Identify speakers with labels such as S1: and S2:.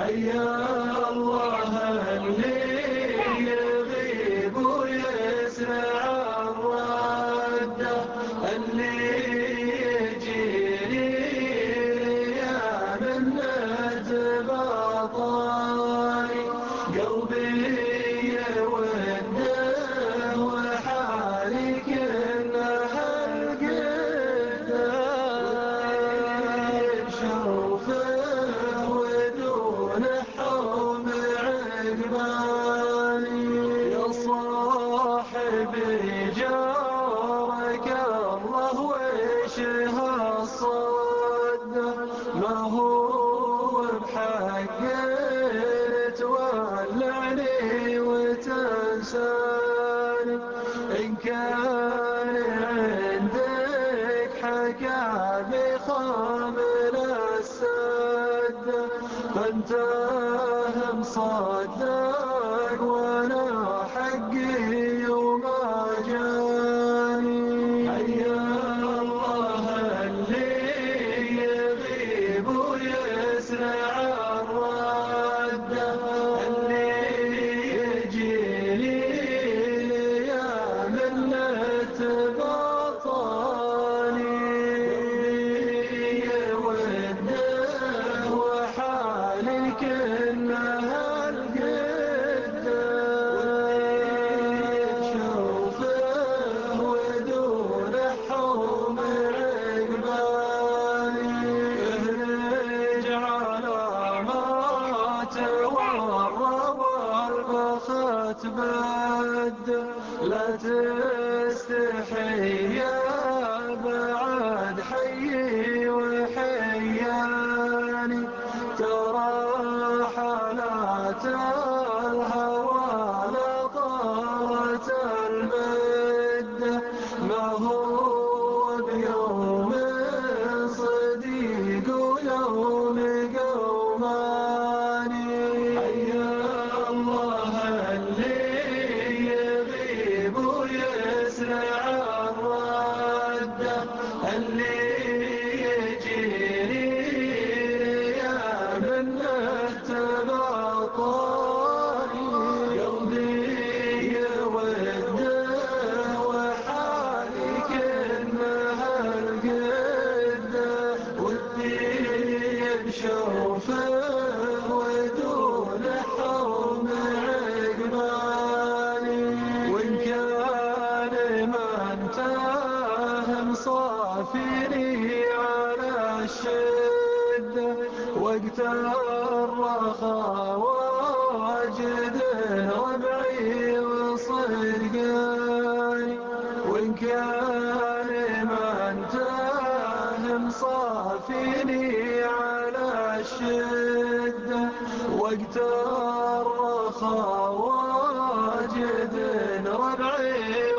S1: حيا الله اللي يغيب ويسرع الردة اللي يجيني يا منة بطالي مصدق وأنا تورى والبخت بد لا تستحي يا بعد حي وحياني. ترى حالات الهوى اللي مصافيني على الشدة وقت الرخاء وأجد ربعي وصدقاني وإن كان ما انتهى مصافيني على الشدة وقت الرخاء وأجد ربعي